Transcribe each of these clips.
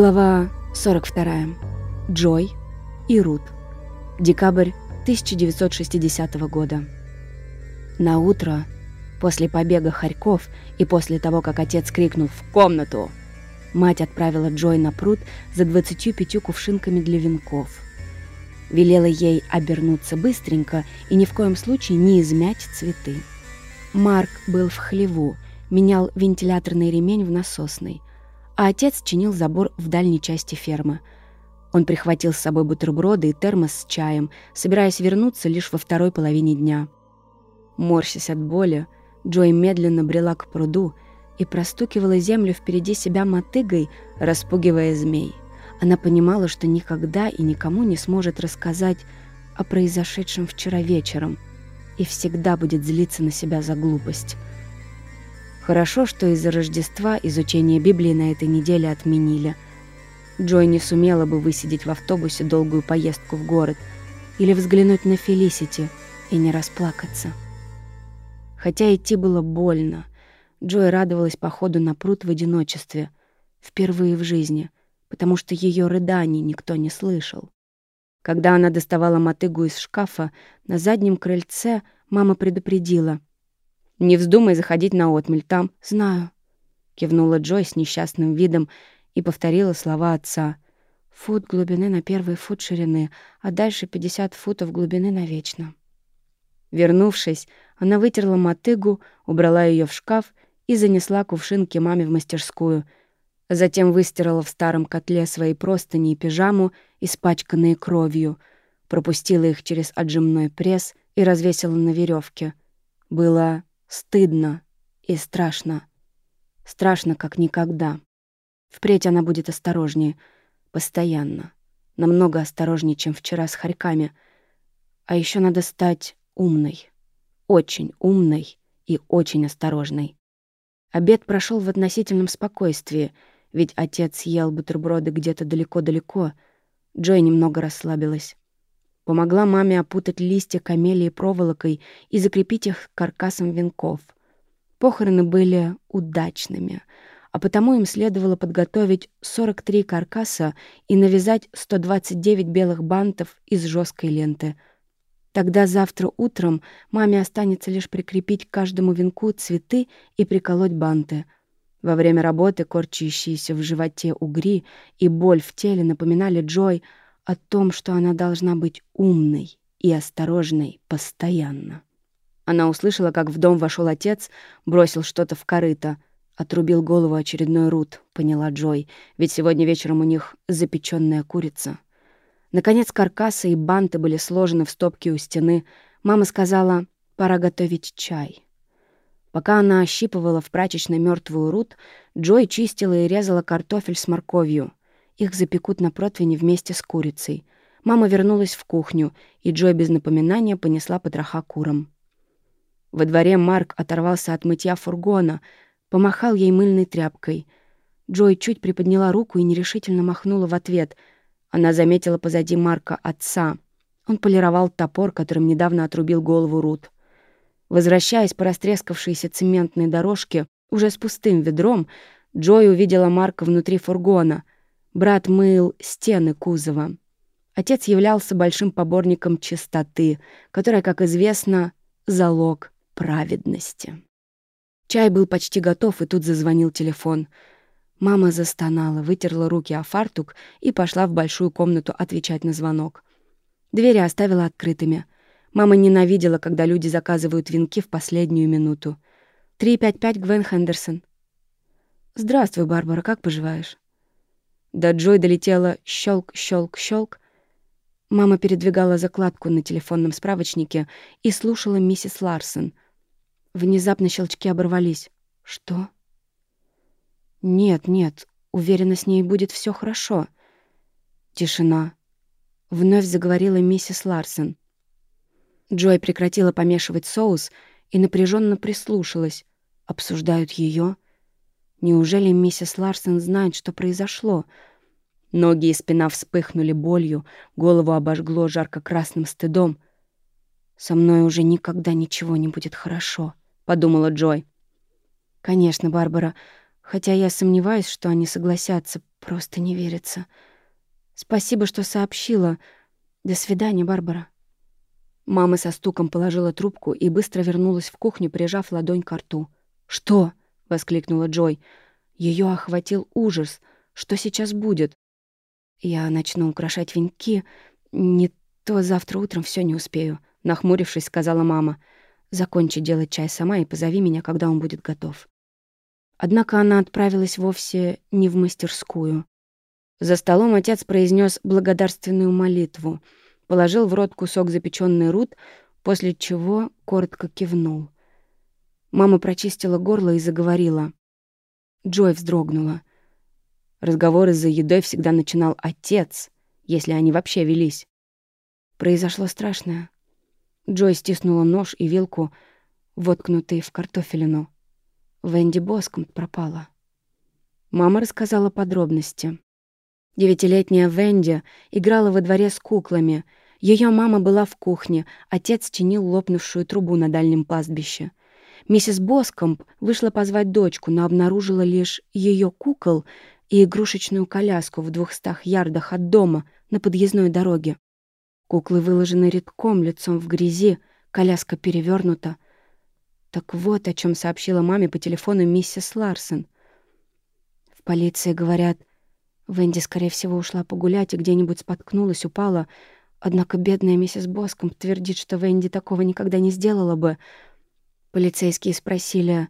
Глава 42. Джой и Рут. Декабрь 1960 года. На утро, после побега Харьков и после того, как отец крикнул «В комнату!», мать отправила Джой на пруд за 25 кувшинками для венков. Велела ей обернуться быстренько и ни в коем случае не измять цветы. Марк был в хлеву, менял вентиляторный ремень в насосной – а отец чинил забор в дальней части фермы. Он прихватил с собой бутерброды и термос с чаем, собираясь вернуться лишь во второй половине дня. Морщась от боли, Джой медленно брела к пруду и простукивала землю впереди себя мотыгой, распугивая змей. Она понимала, что никогда и никому не сможет рассказать о произошедшем вчера вечером и всегда будет злиться на себя за глупость. Хорошо, что из-за Рождества изучение Библии на этой неделе отменили. Джой не сумела бы высидеть в автобусе долгую поездку в город или взглянуть на Фелисити и не расплакаться. Хотя идти было больно, Джой радовалась походу на пруд в одиночестве, впервые в жизни, потому что ее рыданий никто не слышал. Когда она доставала мотыгу из шкафа, на заднем крыльце мама предупредила — не вздумай заходить на отмель, там... Знаю. Кивнула Джой с несчастным видом и повторила слова отца. Фут глубины на первый фут ширины, а дальше 50 футов глубины навечно. Вернувшись, она вытерла мотыгу, убрала ее в шкаф и занесла кувшинки маме в мастерскую. Затем выстирала в старом котле свои простыни и пижаму, испачканные кровью, пропустила их через отжимной пресс и развесила на веревке. Было Стыдно и страшно. Страшно, как никогда. Впредь она будет осторожнее. Постоянно. Намного осторожнее, чем вчера с хорьками. А еще надо стать умной. Очень умной и очень осторожной. Обед прошел в относительном спокойствии, ведь отец ел бутерброды где-то далеко-далеко. Джой немного расслабилась. Помогла маме опутать листья камелии проволокой и закрепить их каркасом венков. Похороны были удачными, а потому им следовало подготовить 43 каркаса и навязать 129 белых бантов из жесткой ленты. Тогда завтра утром маме останется лишь прикрепить к каждому венку цветы и приколоть банты. Во время работы корчащиеся в животе угри и боль в теле напоминали Джой — о том, что она должна быть умной и осторожной постоянно. Она услышала, как в дом вошел отец, бросил что-то в корыто, отрубил голову очередной Рут, поняла Джой, ведь сегодня вечером у них запеченная курица. Наконец каркасы и банты были сложены в стопки у стены. Мама сказала, пора готовить чай. Пока она ощипывала в прачечной мертвую Рут, Джой чистила и резала картофель с морковью — их запекут на противне вместе с курицей. Мама вернулась в кухню, и Джой без напоминания понесла потроха курам. Во дворе Марк оторвался от мытья фургона, помахал ей мыльной тряпкой. Джой чуть приподняла руку и нерешительно махнула в ответ. Она заметила позади Марка отца. Он полировал топор, которым недавно отрубил голову Рут. Возвращаясь по растрескавшейся цементной дорожке, уже с пустым ведром, Джой увидела Марка внутри фургона — Брат мыл стены кузова. Отец являлся большим поборником чистоты, которая, как известно, залог праведности. Чай был почти готов, и тут зазвонил телефон. Мама застонала, вытерла руки о фартук и пошла в большую комнату отвечать на звонок. Двери оставила открытыми. Мама ненавидела, когда люди заказывают венки в последнюю минуту. «355 Гвен Хендерсон». «Здравствуй, Барбара, как поживаешь?» До Джой долетела щелк, щелк, щелк. Мама передвигала закладку на телефонном справочнике и слушала миссис Ларсон. Внезапно щелчки оборвались. «Что?» «Нет, нет, уверена, с ней будет все хорошо». Тишина. Вновь заговорила миссис Ларсон. Джой прекратила помешивать соус и напряженно прислушалась. Обсуждают ее. Неужели миссис Ларсон знает, что произошло? Ноги и спина вспыхнули болью, голову обожгло жарко-красным стыдом. «Со мной уже никогда ничего не будет хорошо», — подумала Джой. «Конечно, Барбара, хотя я сомневаюсь, что они согласятся. Просто не верится. Спасибо, что сообщила. До свидания, Барбара. Мама со стуком положила трубку и быстро вернулась в кухню, прижав ладонь к рту. «Что?» — воскликнула Джой. Ее охватил ужас. Что сейчас будет? Я начну украшать венки. Не то завтра утром все не успею, нахмурившись, сказала мама. Закончи делать чай сама и позови меня, когда он будет готов. Однако она отправилась вовсе не в мастерскую. За столом отец произнес благодарственную молитву, положил в рот кусок запеченный рут, после чего коротко кивнул. Мама прочистила горло и заговорила. Джой вздрогнула. Разговоры за едой всегда начинал отец, если они вообще велись. Произошло страшное. Джой стиснула нож и вилку, воткнутые в картофелину. Венди Боском пропала. Мама рассказала подробности. Девятилетняя Венди играла во дворе с куклами. Ее мама была в кухне, отец чинил лопнувшую трубу на дальнем пастбище. Миссис Боскомп вышла позвать дочку, но обнаружила лишь ее кукол и игрушечную коляску в двухстах ярдах от дома на подъездной дороге. Куклы выложены редком, лицом в грязи, коляска перевернута. Так вот, о чем сообщила маме по телефону миссис Ларсон. В полиции говорят, Венди, скорее всего, ушла погулять и где-нибудь споткнулась, упала. Однако бедная миссис Боском твердит, что Венди такого никогда не сделала бы. Полицейские спросили,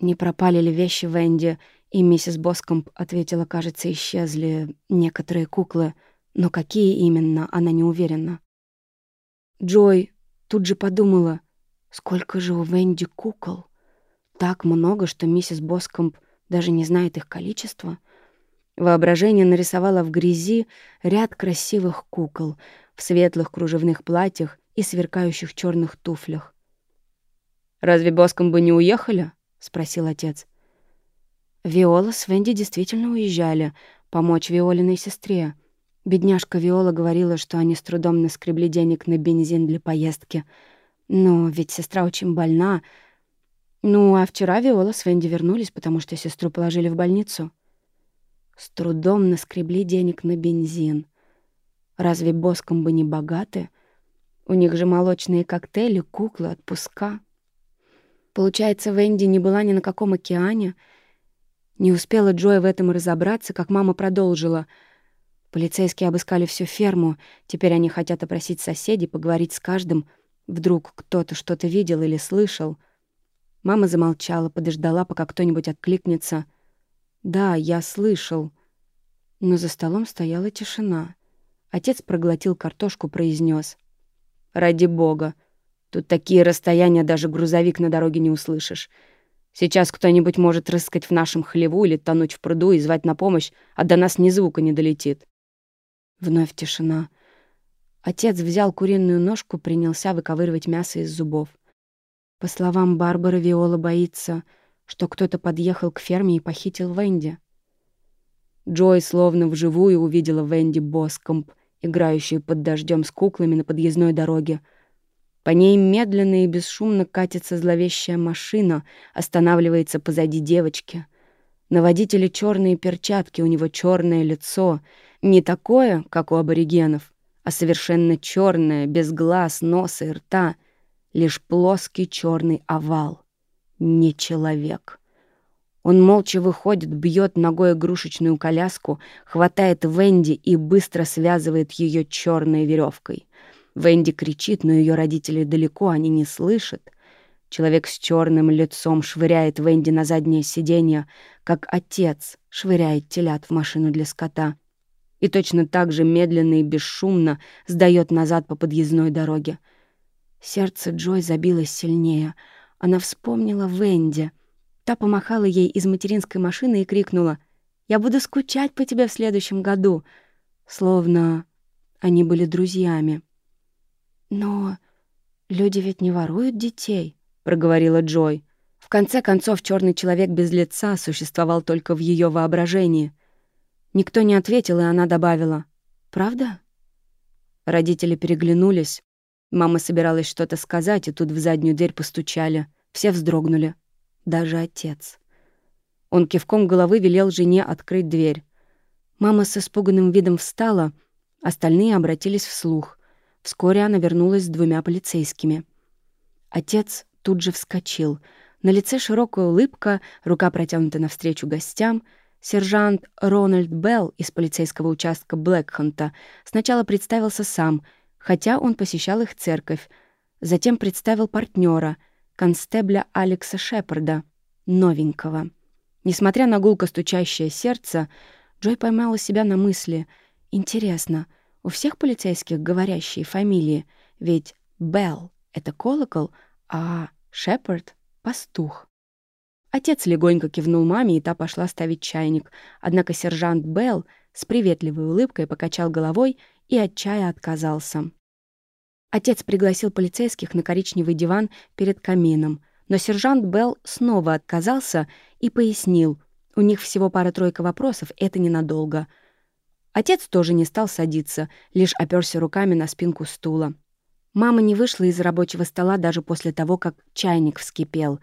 не пропали ли вещи Венди, и миссис Боскомп ответила, кажется, исчезли некоторые куклы, но какие именно, она не уверена. Джой тут же подумала, сколько же у Венди кукол? Так много, что миссис Боскомп даже не знает их количества. Воображение нарисовало в грязи ряд красивых кукол в светлых кружевных платьях и сверкающих черных туфлях. «Разве Боском бы не уехали?» — спросил отец. Виола с Венди действительно уезжали, помочь Виолиной сестре. Бедняжка Виола говорила, что они с трудом наскребли денег на бензин для поездки. Но ведь сестра очень больна. Ну, а вчера Виола с Венди вернулись, потому что сестру положили в больницу. С трудом наскребли денег на бензин. Разве боском бы не богаты? У них же молочные коктейли, куклы, отпуска. Получается, Венди не была ни на каком океане — не успела Джоя в этом разобраться, как мама продолжила. Полицейские обыскали всю ферму. Теперь они хотят опросить соседей, поговорить с каждым. Вдруг кто-то что-то видел или слышал. Мама замолчала, подождала, пока кто-нибудь откликнется. «Да, я слышал». Но за столом стояла тишина. Отец проглотил картошку, произнес: «Ради бога! Тут такие расстояния даже грузовик на дороге не услышишь. Сейчас кто-нибудь может рыскать в нашем хлеву или тонуть в пруду и звать на помощь, а до нас ни звука не долетит. Вновь тишина. Отец взял куриную ножку, принялся выковыривать мясо из зубов. По словам Барбары, Виола боится, что кто-то подъехал к ферме и похитил Венди. Джой словно вживую увидела Венди Боскомп, играющую под дождем с куклами на подъездной дороге — по ней медленно и бесшумно катится зловещая машина, останавливается позади девочки. На водителе черные перчатки, у него черное лицо. Не такое, как у аборигенов, а совершенно черное, без глаз, носа и рта. Лишь плоский черный овал. Не человек. Он молча выходит, бьет ногой игрушечную коляску, хватает Венди и быстро связывает ее черной веревкой. Венди кричит, но ее родители далеко, они не слышат. Человек с черным лицом швыряет Венди на заднее сиденье, как отец швыряет телят в машину для скота. И точно так же медленно и бесшумно сдает назад по подъездной дороге. Сердце Джой забилось сильнее. Она вспомнила Венди. Та помахала ей из материнской машины и крикнула «Я буду скучать по тебе в следующем году», словно они были друзьями. «Но люди ведь не воруют детей», — проговорила Джой. В конце концов, черный человек без лица существовал только в ее воображении. Никто не ответил, и она добавила. «Правда?» Родители переглянулись. Мама собиралась что-то сказать, и тут в заднюю дверь постучали. Все вздрогнули. Даже отец. Он кивком головы велел жене открыть дверь. Мама с испуганным видом встала, остальные обратились вслух. Вскоре она вернулась с двумя полицейскими. Отец тут же вскочил. На лице широкая улыбка, рука протянута навстречу гостям. Сержант Рональд Белл из полицейского участка Блэкханта сначала представился сам, хотя он посещал их церковь. Затем представил партнера, констебля Алекса Шепарда, новенького. Несмотря на гулко стучащее сердце, Джой поймала себя на мысли. «Интересно, у всех полицейских говорящие фамилии, ведь Белл — это колокол, а Шепард — пастух». Отец легонько кивнул маме, и та пошла ставить чайник. Однако сержант Белл с приветливой улыбкой покачал головой и от чая отказался. Отец пригласил полицейских на коричневый диван перед камином, но сержант Белл снова отказался и пояснил, у них всего пара-тройка вопросов, это ненадолго. Отец тоже не стал садиться, лишь оперся руками на спинку стула. Мама не вышла из рабочего стола даже после того, как чайник вскипел.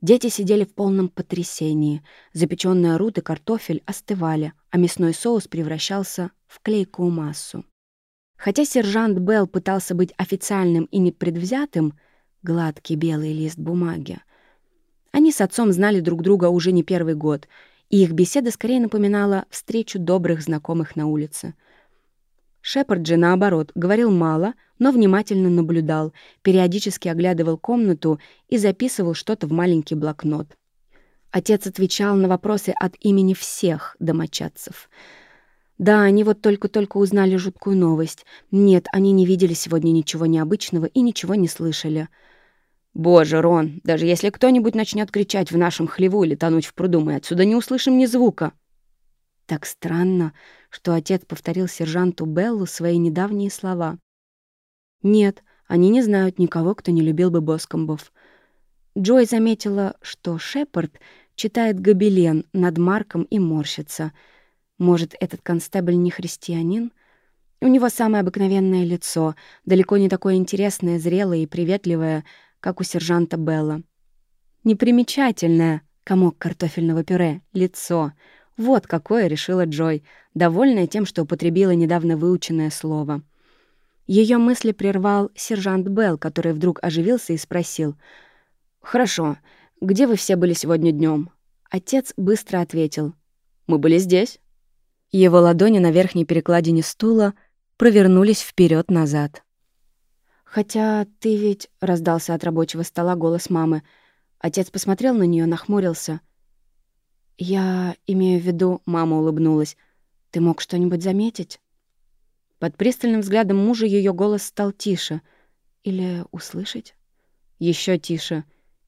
Дети сидели в полном потрясении. Запечённая рут и картофель остывали, а мясной соус превращался в клейкую массу. Хотя сержант Белл пытался быть официальным и непредвзятым, гладкий белый лист бумаги, они с отцом знали друг друга уже не первый год, и их беседа скорее напоминала встречу добрых знакомых на улице. Шепард же, наоборот, говорил мало, но внимательно наблюдал, периодически оглядывал комнату и записывал что-то в маленький блокнот. Отец отвечал на вопросы от имени всех домочадцев. Да, они вот только-только узнали жуткую новость. Нет, они не видели сегодня ничего необычного и ничего не слышали — «Боже, Рон, даже если кто-нибудь начнет кричать в нашем хлеву или тонуть в пруду, мы отсюда не услышим ни звука». Так странно, что отец повторил сержанту Беллу свои недавние слова. «Нет, они не знают никого, кто не любил бы Боскомбов». Джой заметила, что Шепард читает гобелен над Марком и морщится. Может, этот констебль не христианин? У него самое обыкновенное лицо, далеко не такое интересное, зрелое и приветливое, как у сержанта Белла. Непримечательное, комок картофельного пюре, лицо. Вот какое решила Джой, довольная тем, что употребила недавно выученное слово. Ее мысли прервал сержант Белл, который вдруг оживился и спросил. «Хорошо, где вы все были сегодня днем? Отец быстро ответил. «Мы были здесь». Его ладони на верхней перекладине стула провернулись вперед назад «Хотя ты ведь...» — раздался от рабочего стола голос мамы. Отец посмотрел на нее, нахмурился. «Я имею в виду...» — мама улыбнулась. «Ты мог что-нибудь заметить?» Под пристальным взглядом мужа ее голос стал тише. Или услышать? Еще тише.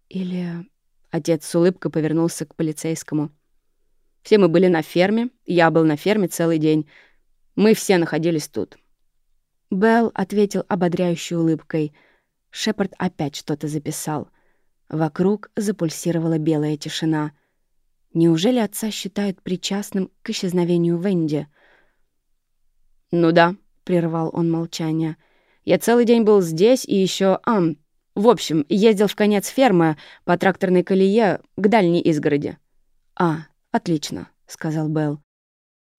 Или... Отец с улыбкой повернулся к полицейскому. «Все мы были на ферме. Я был на ферме целый день. Мы все находились тут. Белл ответил ободряющей улыбкой. Шепард опять что-то записал. Вокруг запульсировала белая тишина. Неужели отца считают причастным к исчезновению Венди? «Ну да», — прервал он молчание. «Я целый день был здесь и еще, ам, в общем, ездил в конец фермы по тракторной колее к дальней изгороди». «А, отлично», — сказал Белл.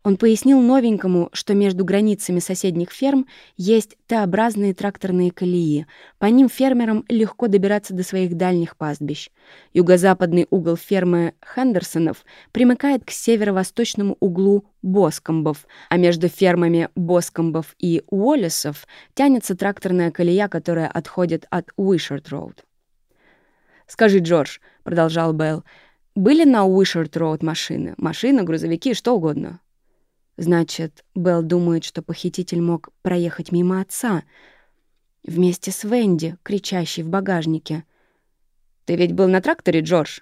Он пояснил новенькому, что между границами соседних ферм есть Т-образные тракторные колеи. По ним фермерам легко добираться до своих дальних пастбищ. Юго-западный угол фермы Хендерсонов примыкает к северо-восточному углу Боскомбов, а между фермами Боскомбов и Уоллесов тянется тракторная колея, которая отходит от Уишерт-Роуд. «Скажи, Джордж», — продолжал Белл, — «были на Уишерт-Роуд машины? Машины, грузовики, что угодно?» Значит, Белл думает, что похититель мог проехать мимо отца вместе с Венди, кричащей в багажнике. «Ты ведь был на тракторе, Джордж?»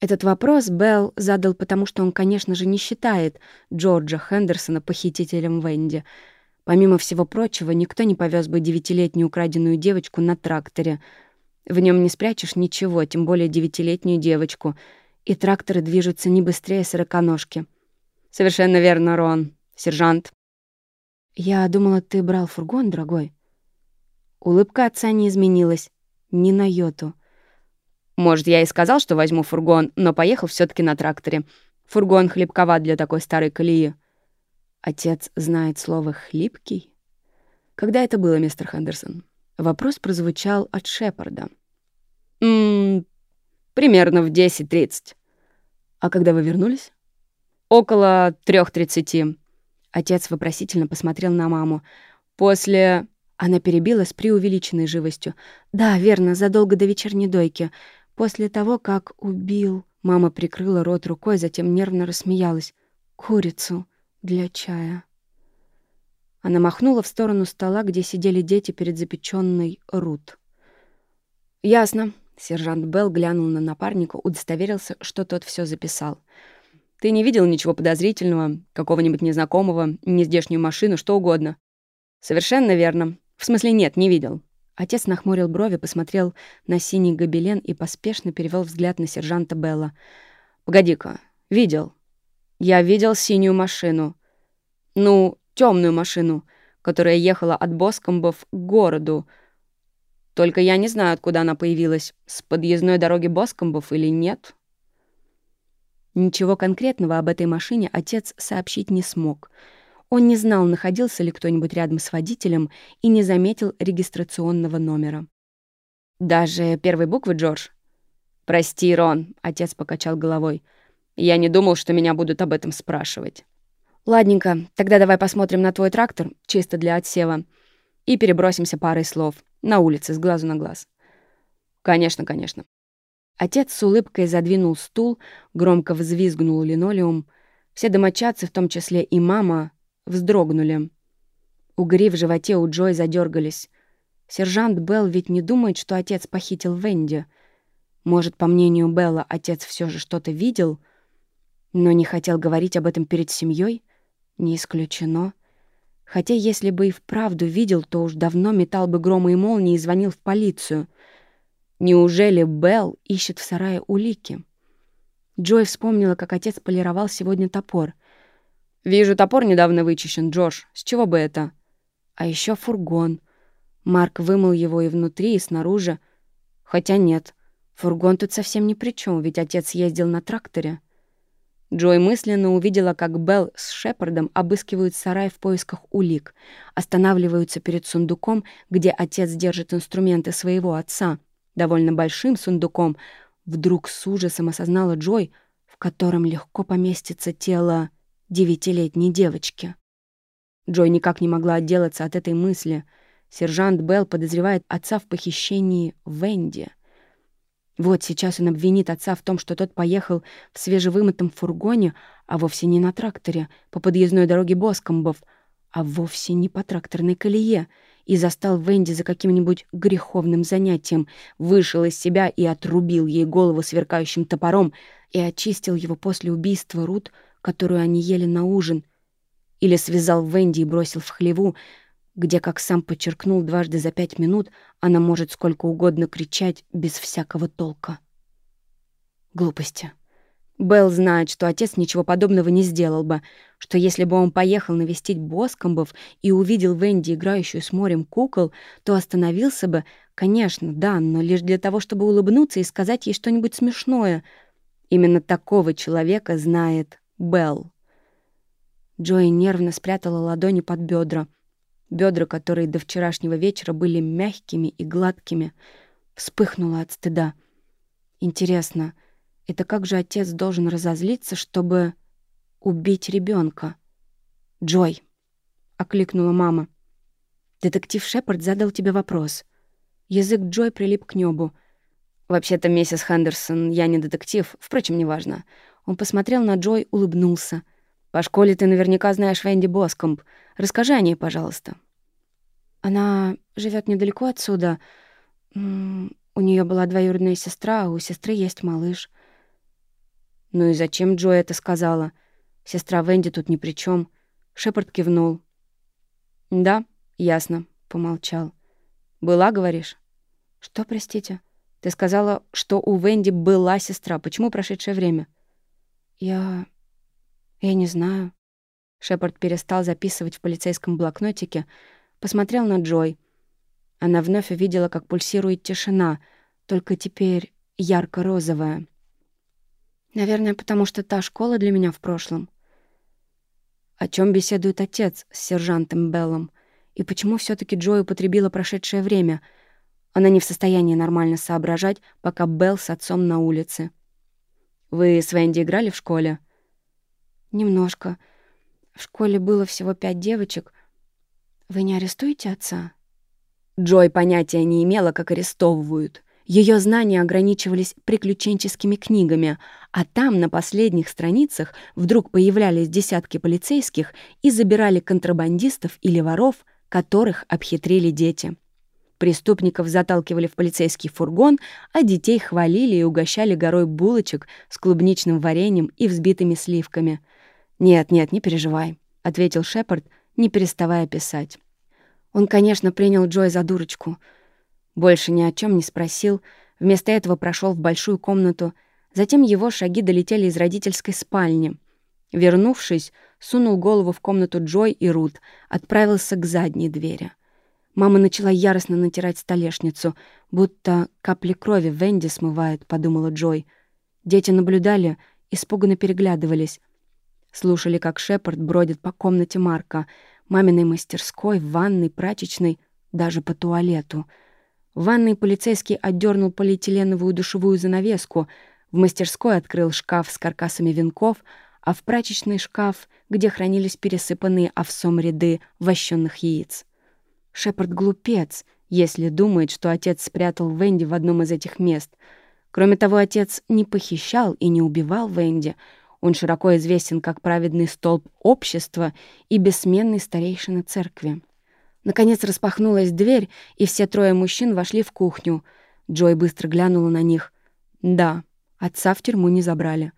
Этот вопрос Белл задал, потому что он, конечно же, не считает Джорджа Хендерсона похитителем Венди. Помимо всего прочего, никто не повез бы девятилетнюю украденную девочку на тракторе. В нем не спрячешь ничего, тем более девятилетнюю девочку. И тракторы движутся не быстрее сороконожки. «Совершенно верно, Рон. Сержант». «Я думала, ты брал фургон, дорогой». Улыбка отца не изменилась. Ни на йоту. «Может, я и сказал, что возьму фургон, но поехал все таки на тракторе. Фургон хлебковат для такой старой колеи». Отец знает слово «хлипкий»? Когда это было, мистер Хендерсон? Вопрос прозвучал от Шепарда. «Ммм, примерно в 10.30. А когда вы вернулись?» «Около 3.30». Отец вопросительно посмотрел на маму. «После...» Она перебила с преувеличенной живостью. «Да, верно, задолго до вечерней дойки. После того, как убил...» Мама прикрыла рот рукой, затем нервно рассмеялась. «Курицу для чая». Она махнула в сторону стола, где сидели дети перед запеченной Рут. «Ясно». Сержант Белл глянул на напарника, удостоверился, что тот все записал. «Ты не видел ничего подозрительного, какого-нибудь незнакомого, нездешнюю машину, что угодно?» «Совершенно верно. В смысле, нет, не видел». Отец нахмурил брови, посмотрел на синий гобелен и поспешно перевел взгляд на сержанта Белла. «Погоди-ка, видел. Я видел синюю машину. Ну, темную машину, которая ехала от Боскомбов к городу. Только я не знаю, откуда она появилась, с подъездной дороги Боскомбов или нет». Ничего конкретного об этой машине отец сообщить не смог — он не знал, находился ли кто-нибудь рядом с водителем и не заметил регистрационного номера. «Даже первой буквы, Джордж?» «Прости, Рон», — отец покачал головой. «Я не думал, что меня будут об этом спрашивать». «Ладненько, тогда давай посмотрим на твой трактор, чисто для отсева, и перебросимся парой слов. На улице, с глазу на глаз». «Конечно, конечно». Отец с улыбкой задвинул стул, громко взвизгнул линолеум. Все домочадцы, в том числе и мама, вздрогнули. Угри в животе у Джой задергались. Сержант Белл ведь не думает, что отец похитил Венди. Может, по мнению Белла, отец все же что-то видел, но не хотел говорить об этом перед семьей? Не исключено. Хотя если бы и вправду видел, то уж давно метал бы громы и молнии и звонил в полицию. Неужели Белл ищет в сарае улики? Джой вспомнила, как отец полировал сегодня топор — «Вижу, топор недавно вычищен, Джош. С чего бы это?» «А еще фургон». Марк вымыл его и внутри, и снаружи. Хотя нет, фургон тут совсем ни при чем, ведь отец ездил на тракторе. Джой мысленно увидела, как Белл с Шепардом обыскивают сарай в поисках улик, останавливаются перед сундуком, где отец держит инструменты своего отца, довольно большим сундуком. Вдруг с ужасом осознала Джой, в котором легко поместится тело девятилетней девочки. Джой никак не могла отделаться от этой мысли. Сержант Белл подозревает отца в похищении Венди. Вот сейчас он обвинит отца в том, что тот поехал в свежевымытом фургоне, а вовсе не на тракторе, по подъездной дороге Боскомбов, а вовсе не по тракторной колее, и застал Венди за каким-нибудь греховным занятием, вышел из себя и отрубил ей голову сверкающим топором и очистил его после убийства Рут — которую они ели на ужин, или связал Венди и бросил в хлеву, где, как сам подчеркнул дважды за пять минут, она может сколько угодно кричать без всякого толка. Глупости. Белл знает, что отец ничего подобного не сделал бы, что если бы он поехал навестить Боскомбов и увидел Венди, играющую с морем кукол, то остановился бы, конечно, да, но лишь для того, чтобы улыбнуться и сказать ей что-нибудь смешное. Именно такого человека знает Белл. Джои нервно спрятала ладони под бедра. Бедра, которые до вчерашнего вечера были мягкими и гладкими, вспыхнула от стыда. Интересно, это как же отец должен разозлиться, чтобы убить ребенка? Джой, окликнула мама. Детектив Шепард задал тебе вопрос. Язык Джой прилип к небу. «Вообще-то, миссис Хендерсон, я не детектив, впрочем, неважно. Он посмотрел на Джой, улыбнулся. «По школе ты наверняка знаешь Венди Боскомб. Расскажи о ней, пожалуйста». «Она живет недалеко отсюда. У нее была двоюродная сестра, а у сестры есть малыш». «Ну и зачем Джой это сказала? Сестра Венди тут ни при чем. Шепард кивнул. «Да, ясно», — помолчал. «Была, говоришь?» «Что, простите?» «Ты сказала, что у Венди была сестра. Почему прошедшее время?» «Я... я не знаю». Шепард перестал записывать в полицейском блокнотике, посмотрел на Джой. Она вновь увидела, как пульсирует тишина, только теперь ярко-розовая. «Наверное, потому что та школа для меня в прошлом». О чем беседует отец с сержантом Беллом? И почему все таки Джой употребила прошедшее время? Она не в состоянии нормально соображать, пока Белл с отцом на улице. «Вы с Венди играли в школе?» «Немножко. В школе было всего пять девочек. Вы не арестуете отца?» Джой понятия не имела, как арестовывают. Ее знания ограничивались приключенческими книгами, а там на последних страницах вдруг появлялись десятки полицейских и забирали контрабандистов или воров, которых обхитрили дети. Преступников заталкивали в полицейский фургон, а детей хвалили и угощали горой булочек с клубничным вареньем и взбитыми сливками. «Нет, нет, не переживай», — ответил Шепард, не переставая писать. Он, конечно, принял Джой за дурочку — больше ни о чем не спросил, вместо этого прошел в большую комнату. Затем его шаги долетели из родительской спальни. Вернувшись, сунул голову в комнату Джой и Рут, отправился к задней двери. Мама начала яростно натирать столешницу, будто капли крови Венди смывают, подумала Джой. Дети наблюдали, испуганно переглядывались. Слушали, как Шепард бродит по комнате Марка, маминой мастерской, ванной, прачечной, даже по туалету — в ванной полицейский отдернул полиэтиленовую душевую занавеску, в мастерской открыл шкаф с каркасами венков, а в прачечный шкаф, где хранились пересыпанные овсом ряды вощенных яиц. Шепард глупец, если думает, что отец спрятал Венди в одном из этих мест. Кроме того, отец не похищал и не убивал Венди. Он широко известен как праведный столб общества и бессменный старейшина церкви. Наконец распахнулась дверь, и все трое мужчин вошли в кухню. Джой быстро глянула на них. «Да, отца в тюрьму не забрали».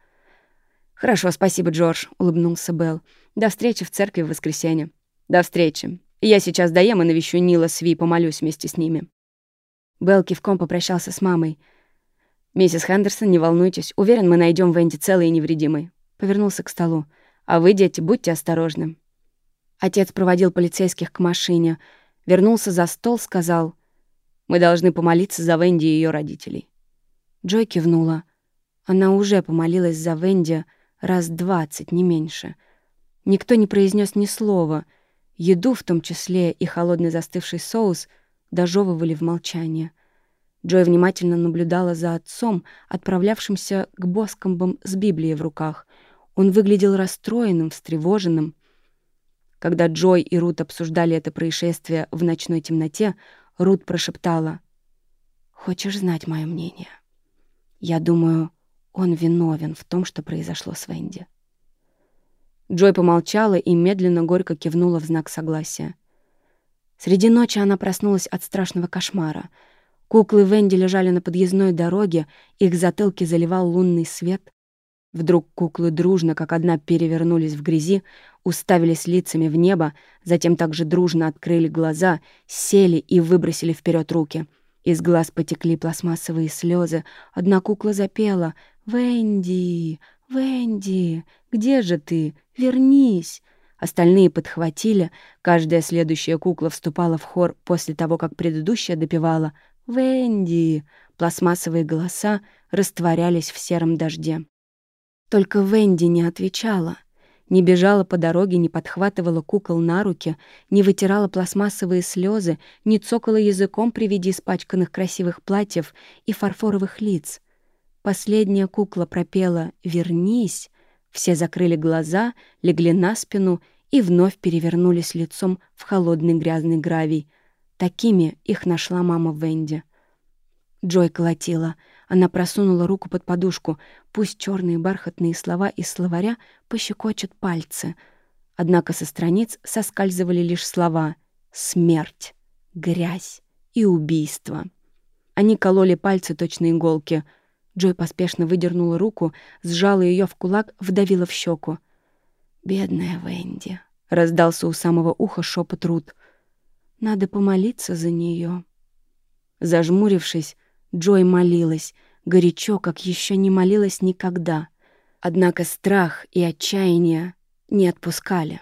«Хорошо, спасибо, Джордж», — улыбнулся Белл. «До встречи в церкви в воскресенье». «До встречи. Я сейчас доем и навещу Нила с Ви, помолюсь вместе с ними». Белл кивком попрощался с мамой. «Миссис Хендерсон, не волнуйтесь. Уверен, мы найдем Венди целой и невредимой». Повернулся к столу. «А вы, дети, будьте осторожны. Отец проводил полицейских к машине, вернулся за стол, сказал, «Мы должны помолиться за Венди и ее родителей». Джой кивнула. Она уже помолилась за Венди раз двадцать, не меньше. Никто не произнес ни слова. Еду, в том числе и холодный застывший соус, дожевывали в молчание. Джой внимательно наблюдала за отцом, отправлявшимся к Боскомбам с Библией в руках. Он выглядел расстроенным, встревоженным. Когда Джой и Рут обсуждали это происшествие в ночной темноте, Рут прошептала. «Хочешь знать мое мнение? Я думаю, он виновен в том, что произошло с Венди». Джой помолчала и медленно горько кивнула в знак согласия. Среди ночи она проснулась от страшного кошмара. Куклы Венди лежали на подъездной дороге, их затылки заливал лунный свет. Вдруг куклы дружно, как одна, перевернулись в грязи, уставились лицами в небо, затем также дружно открыли глаза, сели и выбросили вперед руки. Из глаз потекли пластмассовые слезы. Одна кукла запела «Венди! Венди! Где же ты? Вернись!» Остальные подхватили. Каждая следующая кукла вступала в хор после того, как предыдущая допевала «Венди!». Пластмассовые голоса растворялись в сером дожде. Только Венди не отвечала. Не бежала по дороге, не подхватывала кукол на руки, не вытирала пластмассовые слезы, не цокала языком при виде испачканных красивых платьев и фарфоровых лиц. Последняя кукла пропела «Вернись», все закрыли глаза, легли на спину и вновь перевернулись лицом в холодный грязный гравий. Такими их нашла мама Венди. Джой колотила — она просунула руку под подушку. Пусть черные бархатные слова из словаря пощекочут пальцы. Однако со страниц соскальзывали лишь слова «смерть», «грязь» и «убийство». Они кололи пальцы точно иголки. Джой поспешно выдернула руку, сжала ее в кулак, вдавила в щеку. «Бедная Венди», — раздался у самого уха шепот Рут. «Надо помолиться за нее. Зажмурившись, Джой молилась, горячо, как еще не молилась никогда. Однако страх и отчаяние не отпускали.